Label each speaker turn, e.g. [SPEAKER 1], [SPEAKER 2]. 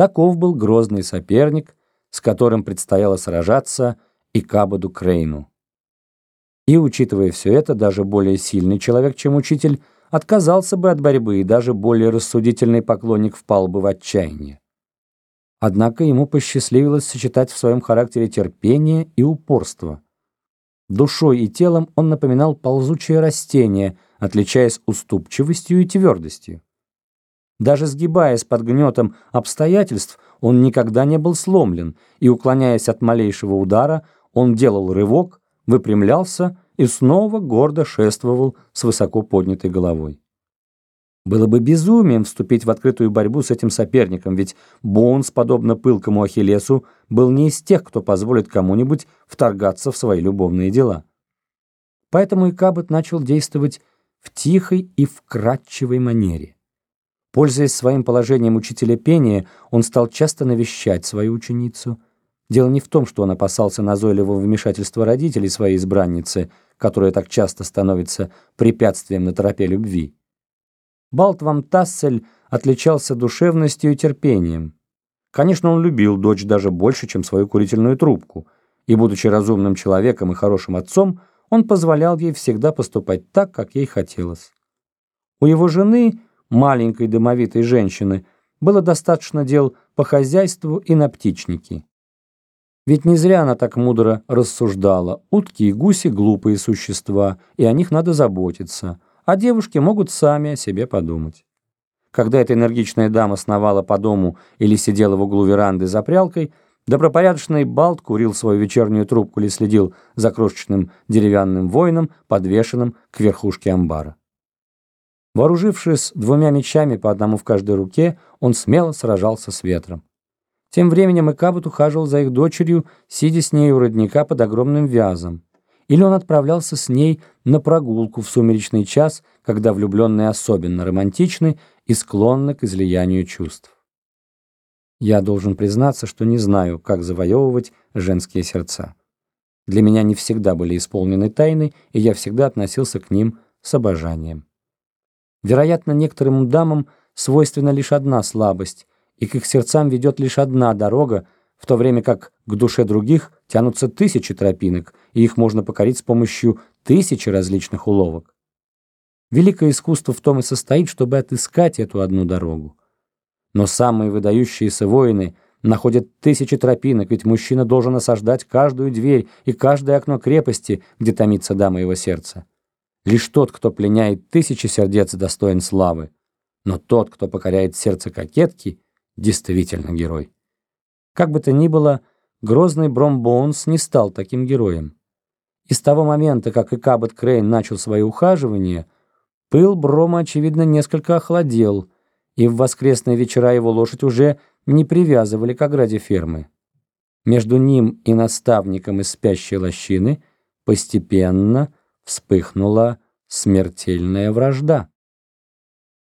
[SPEAKER 1] Таков был грозный соперник, с которым предстояло сражаться и Кабаду Крейну. И, учитывая все это, даже более сильный человек, чем учитель, отказался бы от борьбы, и даже более рассудительный поклонник впал бы в отчаяние. Однако ему посчастливилось сочетать в своем характере терпение и упорство. Душой и телом он напоминал ползучее растение, отличаясь уступчивостью и твердостью. Даже сгибаясь под гнетом обстоятельств, он никогда не был сломлен, и, уклоняясь от малейшего удара, он делал рывок, выпрямлялся и снова гордо шествовал с высоко поднятой головой. Было бы безумием вступить в открытую борьбу с этим соперником, ведь Боунс, подобно пылкому Ахиллесу, был не из тех, кто позволит кому-нибудь вторгаться в свои любовные дела. Поэтому и Кабот начал действовать в тихой и вкрадчивой манере. Пользуясь своим положением учителя пения, он стал часто навещать свою ученицу. Дело не в том, что он опасался назойливого вмешательства родителей своей избранницы, которая так часто становится препятствием на тропе любви. Балт Вам Тассель отличался душевностью и терпением. Конечно, он любил дочь даже больше, чем свою курительную трубку, и, будучи разумным человеком и хорошим отцом, он позволял ей всегда поступать так, как ей хотелось. У его жены маленькой домовитой женщины, было достаточно дел по хозяйству и на птичники. Ведь не зря она так мудро рассуждала. Утки и гуси – глупые существа, и о них надо заботиться, а девушки могут сами о себе подумать. Когда эта энергичная дама сновала по дому или сидела в углу веранды за прялкой, добропорядочный Балт курил свою вечернюю трубку или следил за крошечным деревянным воином, подвешенным к верхушке амбара. Вооружившись двумя мечами по одному в каждой руке, он смело сражался с ветром. Тем временем Икабот ухаживал за их дочерью, сидя с ней у родника под огромным вязом. Или он отправлялся с ней на прогулку в сумеречный час, когда влюбленные особенно романтичны и склонны к излиянию чувств. Я должен признаться, что не знаю, как завоевывать женские сердца. Для меня не всегда были исполнены тайны, и я всегда относился к ним с обожанием. Вероятно, некоторым дамам свойственна лишь одна слабость, и к их сердцам ведет лишь одна дорога, в то время как к душе других тянутся тысячи тропинок, и их можно покорить с помощью тысячи различных уловок. Великое искусство в том и состоит, чтобы отыскать эту одну дорогу. Но самые выдающиеся воины находят тысячи тропинок, ведь мужчина должен осаждать каждую дверь и каждое окно крепости, где томится дама его сердца. Лишь тот, кто пленяет тысячи сердец, достоин славы. Но тот, кто покоряет сердце кокетки, действительно герой. Как бы то ни было, грозный Бром Боунс не стал таким героем. И с того момента, как и Кабот Крейн начал свои ухаживания, пыл Брома, очевидно, несколько охладел, и в воскресные вечера его лошадь уже не привязывали к ограде фермы. Между ним и наставником из спящей лощины постепенно – вспыхнула смертельная вражда.